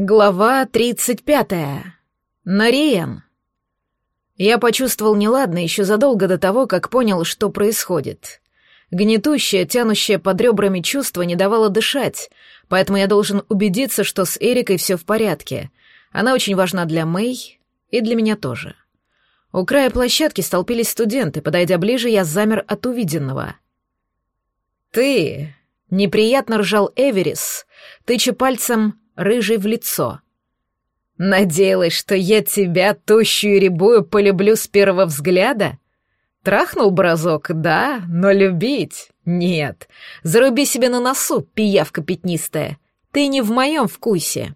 Глава 35. Нариен. Я почувствовал неладно еще задолго до того, как понял, что происходит. Гнетущее, тянущее под ребрами чувство не давало дышать, поэтому я должен убедиться, что с Эрикой все в порядке. Она очень важна для Мэй и для меня тоже. У края площадки столпились студенты. Подойдя ближе, я замер от увиденного. «Ты...» — неприятно ржал Эверис, тыча пальцем рыжий в лицо. «Надеялась, что я тебя, тощую и рябую, полюблю с первого взгляда? Трахнул бразок, да, но любить — нет. Заруби себе на носу, пиявка пятнистая. Ты не в моем вкусе».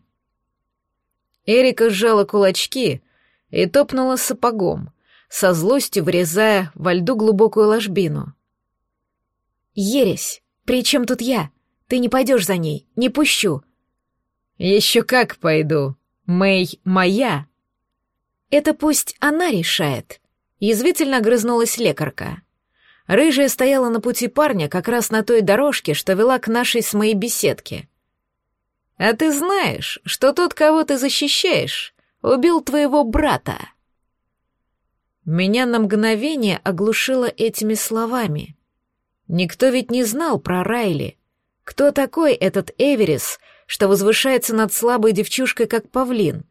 Эрика сжала кулачки и топнула сапогом, со злостью врезая во льду глубокую ложбину. «Ересь, при чем тут я? Ты не пойдешь за ней, не пущу. «Еще как пойду. Мэй моя». «Это пусть она решает», — язвительно огрызнулась лекарка. Рыжая стояла на пути парня как раз на той дорожке, что вела к нашей с моей беседке. «А ты знаешь, что тот, кого ты защищаешь, убил твоего брата?» Меня на мгновение оглушило этими словами. Никто ведь не знал про Райли. Кто такой этот Эверис, что возвышается над слабой девчушкой, как павлин.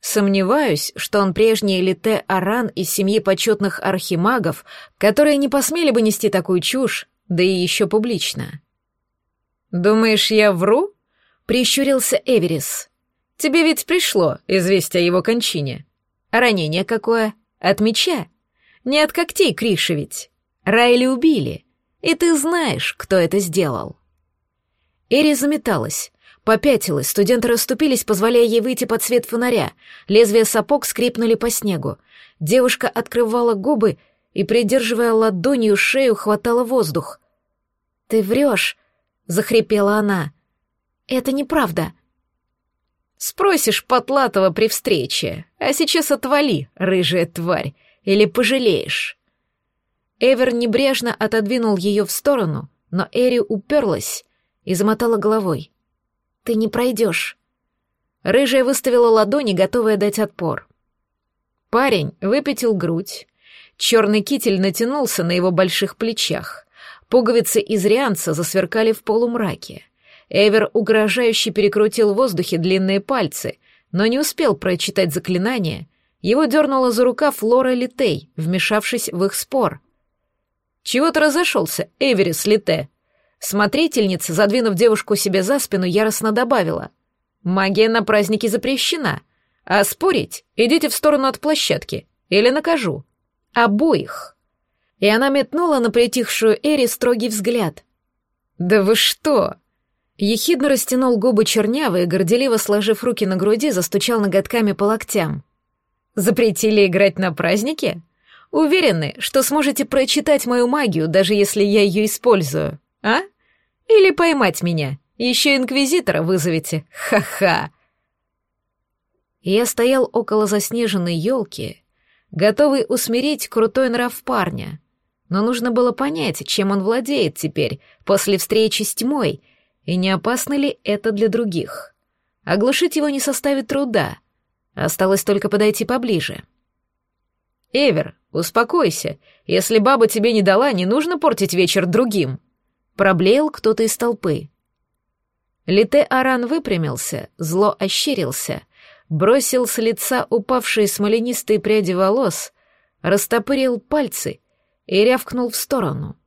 Сомневаюсь, что он прежний элите Аран из семьи почетных архимагов, которые не посмели бы нести такую чушь, да и еще публично. «Думаешь, я вру?» — прищурился Эверис. «Тебе ведь пришло известие о его кончине. Ранение какое? От меча? Не от когтей Криша ведь. Райли убили, и ты знаешь, кто это сделал». Эри заметалась, Попятилась, студенты расступились, позволяя ей выйти под свет фонаря. Лезвия сапог скрипнули по снегу. Девушка открывала губы и, придерживая ладонью шею, хватала воздух. «Ты врешь!» — захрипела она. «Это неправда!» «Спросишь Потлатова при встрече, а сейчас отвали, рыжая тварь, или пожалеешь!» Эвер небрежно отодвинул ее в сторону, но Эри уперлась и замотала головой. Ты не пройдешь. Рыжая выставила ладони, готовая дать отпор. Парень выпятил грудь. Черный китель натянулся на его больших плечах. Пуговицы из рианца засверкали в полумраке. Эвер угрожающе перекрутил в воздухе длинные пальцы, но не успел прочитать заклинание. Его дернула за рукав Лора Литей, вмешавшись в их спор. «Чего ты разошелся, Эверис Лите?» Смотрительница, задвинув девушку себе за спину, яростно добавила. «Магия на празднике запрещена. А спорить идите в сторону от площадки, или накажу. Обоих». И она метнула на притихшую Эри строгий взгляд. «Да вы что?» Ехидно растянул губы чернявый и, горделиво сложив руки на груди, застучал ноготками по локтям. «Запретили играть на празднике? Уверены, что сможете прочитать мою магию, даже если я ее использую?» А? Или поймать меня? Еще инквизитора вызовете? Ха-ха!» Я стоял около заснеженной елки, готовый усмирить крутой нрав парня, но нужно было понять, чем он владеет теперь, после встречи с тьмой, и не опасно ли это для других. Оглушить его не составит труда, осталось только подойти поближе. «Эвер, успокойся, если баба тебе не дала, не нужно портить вечер другим», Проблеял кто-то из толпы. Лите Аран выпрямился, зло ощерился, бросил с лица упавшие смоленистые пряди волос, растопырил пальцы и рявкнул в сторону.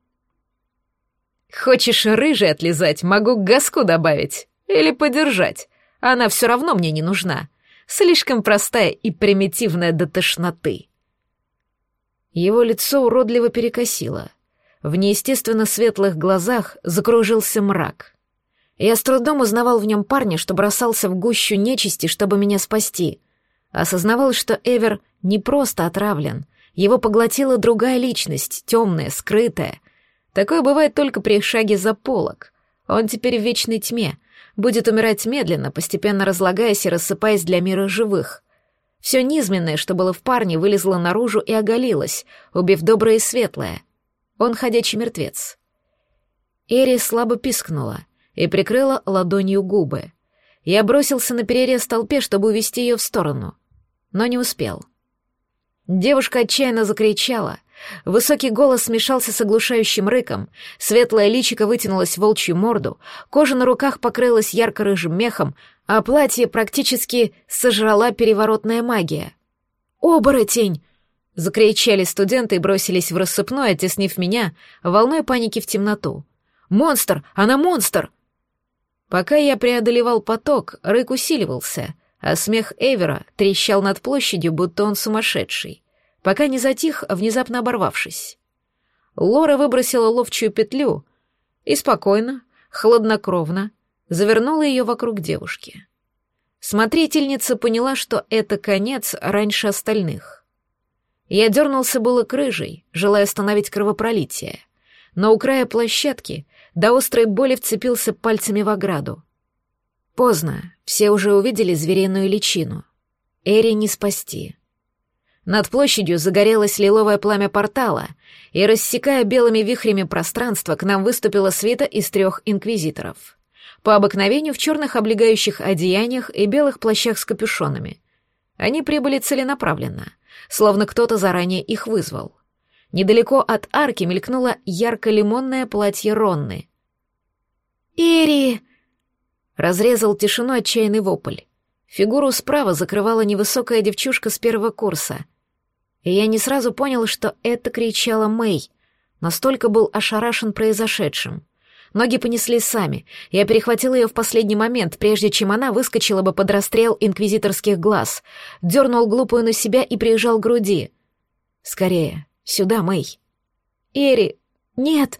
«Хочешь рыжий отлизать, могу газку добавить или подержать. Она все равно мне не нужна. Слишком простая и примитивная до тошноты». Его лицо уродливо перекосило — в неестественно светлых глазах закружился мрак. Я с трудом узнавал в нем парня, что бросался в гущу нечисти, чтобы меня спасти. Осознавал, что Эвер не просто отравлен. Его поглотила другая личность, темная, скрытая. Такое бывает только при шаге за полок. Он теперь в вечной тьме, будет умирать медленно, постепенно разлагаясь и рассыпаясь для мира живых. Все низменное, что было в парне, вылезло наружу и оголилось, убив доброе и светлое — он ходячий мертвец. Эри слабо пискнула и прикрыла ладонью губы. Я бросился на перерез толпе, чтобы увести ее в сторону, но не успел. Девушка отчаянно закричала. Высокий голос смешался с оглушающим рыком, светлое личико вытянулось в волчью морду, кожа на руках покрылась ярко-рыжим мехом, а платье практически сожрала переворотная магия. «Оборотень!» — закричали студенты и бросились в рассыпную, оттеснив меня волной паники в темноту. «Монстр! Она монстр!» Пока я преодолевал поток, рык усиливался, а смех Эвера трещал над площадью, будто он сумасшедший, пока не затих, внезапно оборвавшись. Лора выбросила ловчую петлю и спокойно, хладнокровно завернула ее вокруг девушки. Смотрительница поняла, что это конец раньше остальных. Я дернулся было к рыжей, желая остановить кровопролитие, но у края площадки до острой боли вцепился пальцами в ограду. Поздно, все уже увидели звериную личину. Эри не спасти. Над площадью загорелось лиловое пламя портала, и, рассекая белыми вихрями пространство, к нам выступила свита из трех инквизиторов. По обыкновению в черных облегающих одеяниях и белых плащах с капюшонами. Они прибыли целенаправленно, словно кто-то заранее их вызвал. Недалеко от арки мелькнуло ярко-лимонное платье Ронны. «Ири!» Разрезал тишину отчаянный вопль. Фигуру справа закрывала невысокая девчушка с первого курса. И я не сразу понял, что это кричала Мэй. Настолько был ошарашен произошедшим. Ноги понесли сами. Я перехватил ее в последний момент, прежде чем она выскочила бы под расстрел инквизиторских глаз. Дернул глупую на себя и прижал к груди. «Скорее, Сюда, Мэй. Эри, нет.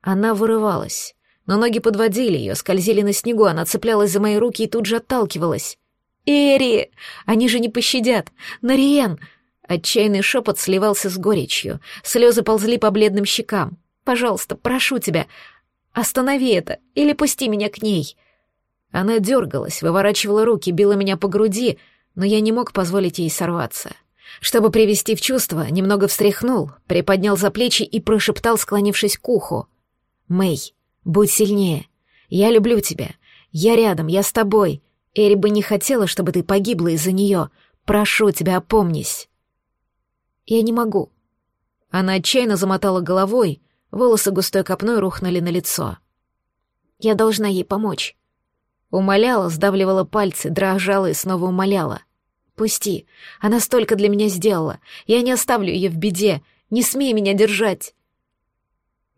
Она вырывалась, но ноги подводили ее, скользили на снегу, она цеплялась за мои руки и тут же отталкивалась. Эри, они же не пощадят. Нариен. Отчаянный шепот сливался с горечью, слезы ползли по бледным щекам. Пожалуйста, прошу тебя, останови это или пусти меня к ней. Она дергалась, выворачивала руки, била меня по груди, но я не мог позволить ей сорваться. Чтобы привести в чувство, немного встряхнул, приподнял за плечи и прошептал, склонившись к уху. «Мэй, будь сильнее. Я люблю тебя. Я рядом, я с тобой. Эри бы не хотела, чтобы ты погибла из-за нее. Прошу тебя, опомнись». «Я не могу». Она отчаянно замотала головой, волосы густой копной рухнули на лицо. «Я должна ей помочь». Умоляла, сдавливала пальцы, дрожала и снова умоляла. Пусти. Она столько для меня сделала. Я не оставлю ее в беде. Не смей меня держать.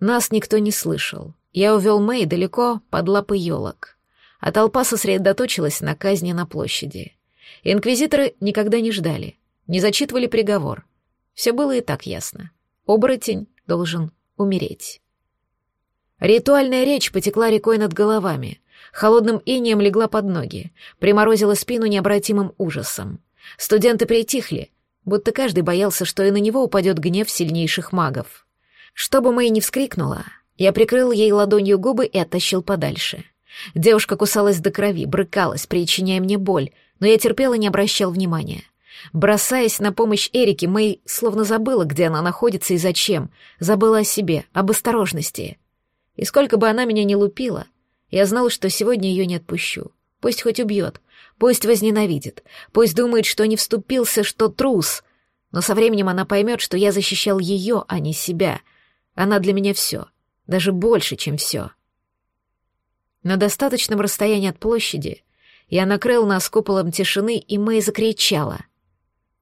Нас никто не слышал. Я увел Мэй далеко под лапы елок. А толпа сосредоточилась на казни на площади. Инквизиторы никогда не ждали, не зачитывали приговор. Все было и так ясно. Оборотень должен умереть. Ритуальная речь потекла рекой над головами. Холодным инеем легла под ноги, приморозила спину необратимым ужасом. Студенты притихли, будто каждый боялся, что и на него упадет гнев сильнейших магов. Чтобы Мэй не вскрикнула, я прикрыл ей ладонью губы и оттащил подальше. Девушка кусалась до крови, брыкалась, причиняя мне боль, но я терпел и не обращал внимания. Бросаясь на помощь Эрике, Мэй словно забыла, где она находится и зачем, забыла о себе, об осторожности. И сколько бы она меня ни лупила, я знал, что сегодня ее не отпущу. Пусть хоть убьет, Пусть возненавидит, пусть думает, что не вступился, что трус. Но со временем она поймет, что я защищал ее, а не себя. Она для меня все, даже больше, чем все. На достаточном расстоянии от площади я накрыл нас куполом тишины, и Мэй закричала.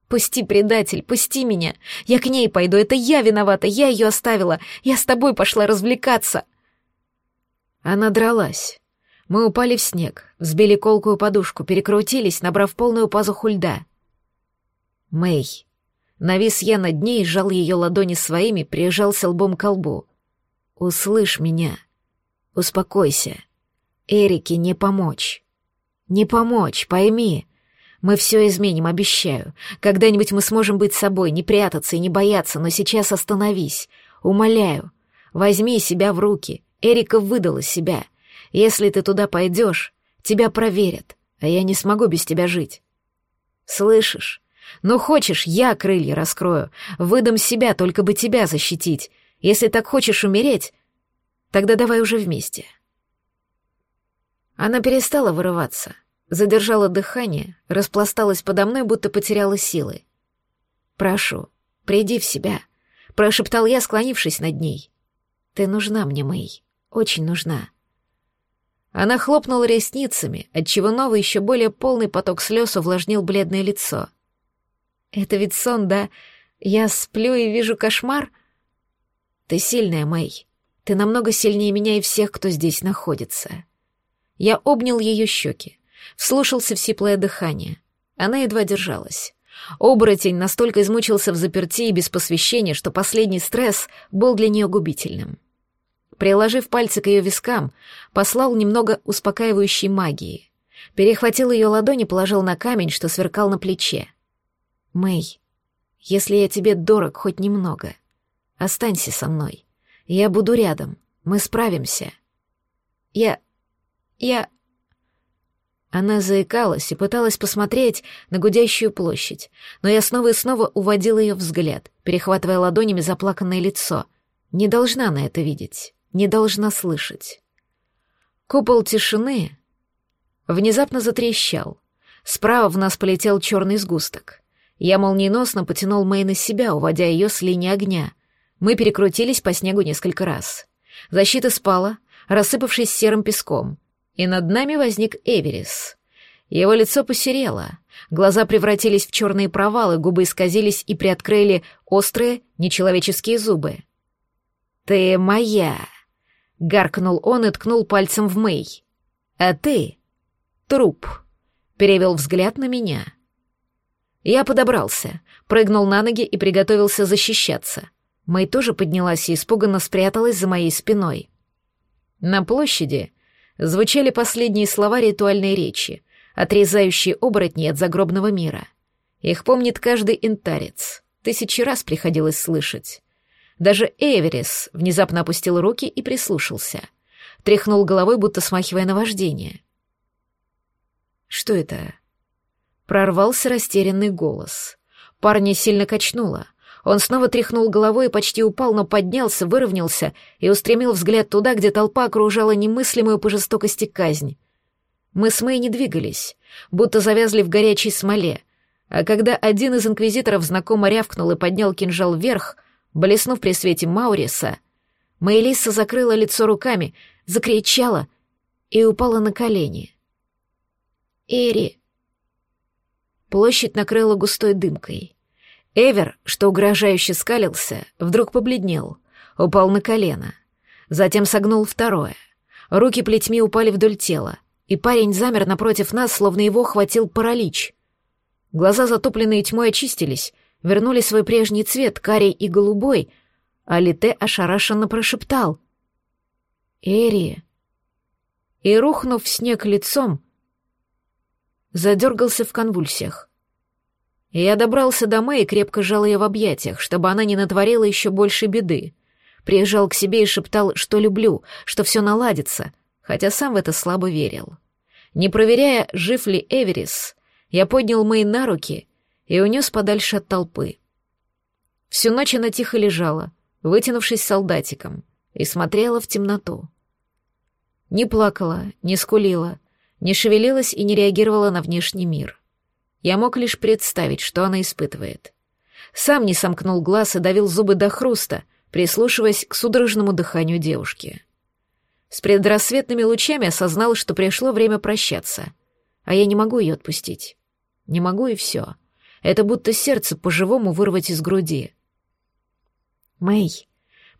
«Пусти, предатель, пусти меня! Я к ней пойду, это я виновата, я ее оставила, я с тобой пошла развлекаться!» Она дралась, мы упали в снег, взбили колкую подушку, перекрутились, набрав полную пазуху льда. Мэй. Навис я над ней, сжал ее ладони своими, прижался лбом к лбу. «Услышь меня. Успокойся. Эрике не помочь. Не помочь, пойми. Мы все изменим, обещаю. Когда-нибудь мы сможем быть собой, не прятаться и не бояться, но сейчас остановись. Умоляю. Возьми себя в руки. Эрика выдала себя. Если ты туда пойдешь, тебя проверят, а я не смогу без тебя жить. Слышишь? Ну хочешь, я крылья раскрою, выдам себя, только бы тебя защитить. Если так хочешь умереть, тогда давай уже вместе. Она перестала вырываться, задержала дыхание, распласталась подо мной, будто потеряла силы. «Прошу, приди в себя», — прошептал я, склонившись над ней. «Ты нужна мне, Мэй, очень нужна». Она хлопнула ресницами, отчего новый, еще более полный поток слез увлажнил бледное лицо. «Это ведь сон, да? Я сплю и вижу кошмар?» «Ты сильная, Мэй. Ты намного сильнее меня и всех, кто здесь находится». Я обнял ее щеки, вслушался в сиплое дыхание. Она едва держалась. Оборотень настолько измучился в заперти и без посвящения, что последний стресс был для нее губительным. Приложив пальцы к ее вискам, послал немного успокаивающей магии. Перехватил ее ладони и положил на камень, что сверкал на плече. «Мэй, если я тебе дорог хоть немного, останься со мной. Я буду рядом, мы справимся». «Я... я...» Она заикалась и пыталась посмотреть на гудящую площадь, но я снова и снова уводил ее взгляд, перехватывая ладонями заплаканное лицо. Не должна она это видеть не должна слышать. Купол тишины внезапно затрещал. Справа в нас полетел черный сгусток. Я молниеносно потянул Мэй на себя, уводя ее с линии огня. Мы перекрутились по снегу несколько раз. Защита спала, рассыпавшись серым песком, и над нами возник Эверис. Его лицо посерело, глаза превратились в черные провалы, губы исказились и приоткрыли острые, нечеловеческие зубы. «Ты моя!» — гаркнул он и ткнул пальцем в Мэй. «А ты — труп», — перевел взгляд на меня. Я подобрался, прыгнул на ноги и приготовился защищаться. Мэй тоже поднялась и испуганно спряталась за моей спиной. На площади звучали последние слова ритуальной речи, отрезающие оборотни от загробного мира. Их помнит каждый интарец. Тысячи раз приходилось слышать. Даже Эверис внезапно опустил руки и прислушался. Тряхнул головой, будто смахивая наваждение. «Что это?» Прорвался растерянный голос. Парня сильно качнуло. Он снова тряхнул головой и почти упал, но поднялся, выровнялся и устремил взгляд туда, где толпа окружала немыслимую по жестокости казнь. Мы с Мэй не двигались, будто завязли в горячей смоле, а когда один из инквизиторов знакомо рявкнул и поднял кинжал вверх, Блеснув при свете Мауриса, Мэйлиса закрыла лицо руками, закричала и упала на колени. «Эри!» Площадь накрыла густой дымкой. Эвер, что угрожающе скалился, вдруг побледнел, упал на колено. Затем согнул второе. Руки плетьми упали вдоль тела, и парень замер напротив нас, словно его хватил паралич. Глаза, затопленные тьмой, очистились — вернули свой прежний цвет, карий и голубой, а Лите ошарашенно прошептал. «Эри!» И, рухнув в снег лицом, задергался в конвульсиях. Я добрался до Мэй и крепко жал ее в объятиях, чтобы она не натворила еще больше беды. Приезжал к себе и шептал, что люблю, что все наладится, хотя сам в это слабо верил. Не проверяя, жив ли Эверис, я поднял Мэй на руки и унес подальше от толпы. Всю ночь она тихо лежала, вытянувшись солдатиком, и смотрела в темноту. Не плакала, не скулила, не шевелилась и не реагировала на внешний мир. Я мог лишь представить, что она испытывает. Сам не сомкнул глаз и давил зубы до хруста, прислушиваясь к судорожному дыханию девушки. С предрассветными лучами осознал, что пришло время прощаться, а я не могу ее отпустить. Не могу и все. — это будто сердце по-живому вырвать из груди. Мэй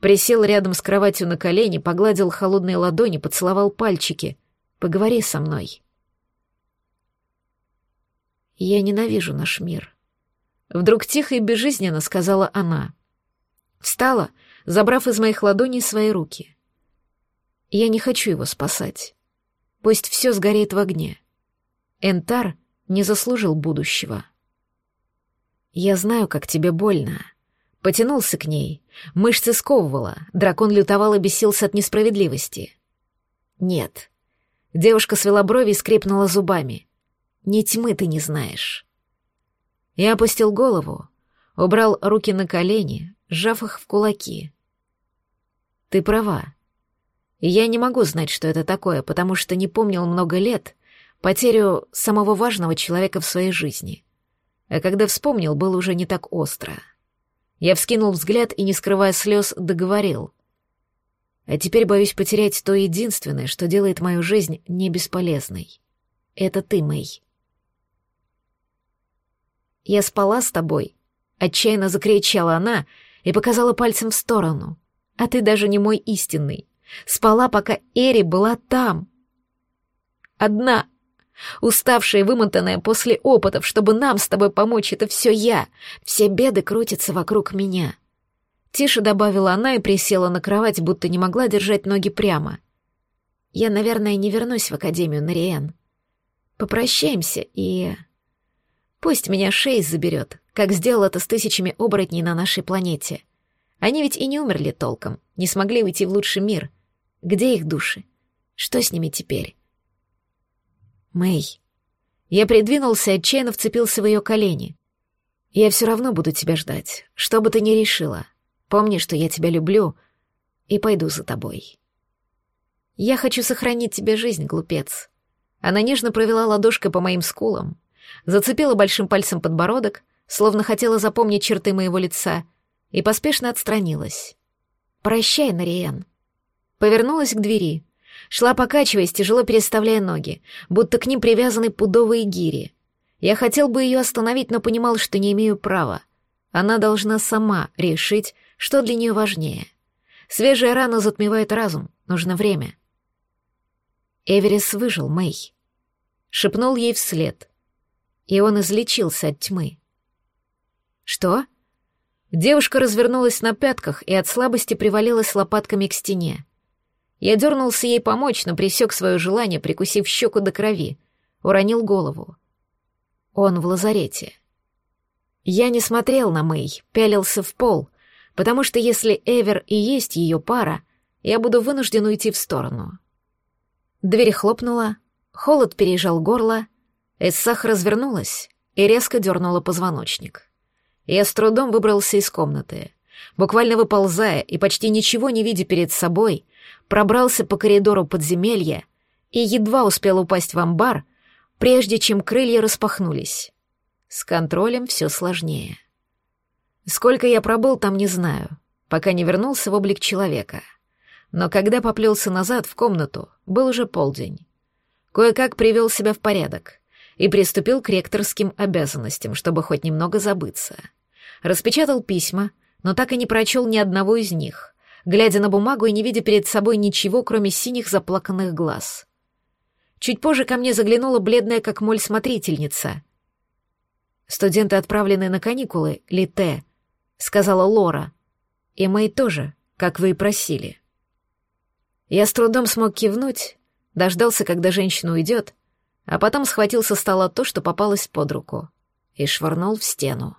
присел рядом с кроватью на колени, погладил холодные ладони, поцеловал пальчики. «Поговори со мной». «Я ненавижу наш мир», — вдруг тихо и безжизненно сказала она. Встала, забрав из моих ладоней свои руки. «Я не хочу его спасать. Пусть все сгорит в огне. Энтар не заслужил будущего». «Я знаю, как тебе больно». Потянулся к ней. Мышцы сковывала. Дракон лютовал и бесился от несправедливости. «Нет». Девушка свела брови и скрипнула зубами. «Ни тьмы ты не знаешь». Я опустил голову, убрал руки на колени, сжав их в кулаки. «Ты права. Я не могу знать, что это такое, потому что не помнил много лет потерю самого важного человека в своей жизни. А когда вспомнил, было уже не так остро. Я вскинул взгляд и, не скрывая слез, договорил. А теперь боюсь потерять то единственное, что делает мою жизнь не бесполезной. Это ты, Мэй. Я спала с тобой. Отчаянно закричала она и показала пальцем в сторону. А ты даже не мой истинный. Спала, пока Эри была там. Одна, уставшая и вымотанная после опытов, чтобы нам с тобой помочь, это все я. Все беды крутятся вокруг меня. Тише добавила она и присела на кровать, будто не могла держать ноги прямо. Я, наверное, не вернусь в Академию Нариен. Попрощаемся и... Пусть меня Шейс заберет, как сделал это с тысячами оборотней на нашей планете. Они ведь и не умерли толком, не смогли уйти в лучший мир. Где их души? Что с ними теперь? Мэй. Я придвинулся отчаянно вцепился в ее колени. Я все равно буду тебя ждать, что бы ты ни решила. Помни, что я тебя люблю, и пойду за тобой. Я хочу сохранить тебе жизнь, глупец. Она нежно провела ладошкой по моим скулам, зацепила большим пальцем подбородок, словно хотела запомнить черты моего лица, и поспешно отстранилась. «Прощай, Нариен». Повернулась к двери, шла покачиваясь, тяжело переставляя ноги, будто к ним привязаны пудовые гири. Я хотел бы ее остановить, но понимал, что не имею права. Она должна сама решить, что для нее важнее. Свежая рана затмевает разум, нужно время. Эверис выжил, Мэй. Шепнул ей вслед и он излечился от тьмы. «Что?» Девушка развернулась на пятках и от слабости привалилась лопатками к стене. Я дернулся ей помочь, но пресек свое желание, прикусив щеку до крови, уронил голову. Он в лазарете. Я не смотрел на Мэй, пялился в пол, потому что если Эвер и есть ее пара, я буду вынужден уйти в сторону. Дверь хлопнула, холод пережал горло, Эссах развернулась и резко дернула позвоночник. Я с трудом выбрался из комнаты. Буквально выползая и почти ничего не видя перед собой, пробрался по коридору подземелья и едва успел упасть в амбар, прежде чем крылья распахнулись. С контролем все сложнее. Сколько я пробыл там, не знаю, пока не вернулся в облик человека. Но когда поплелся назад в комнату, был уже полдень. Кое-как привел себя в порядок и приступил к ректорским обязанностям, чтобы хоть немного забыться. Распечатал письма, но так и не прочел ни одного из них, глядя на бумагу и не видя перед собой ничего, кроме синих заплаканных глаз. Чуть позже ко мне заглянула бледная как моль смотрительница. «Студенты, отправленные на каникулы, Лите», — сказала Лора. «И Мэй тоже, как вы и просили». Я с трудом смог кивнуть, дождался, когда женщина уйдет, а потом схватил со стола то, что попалось под руку, и швырнул в стену.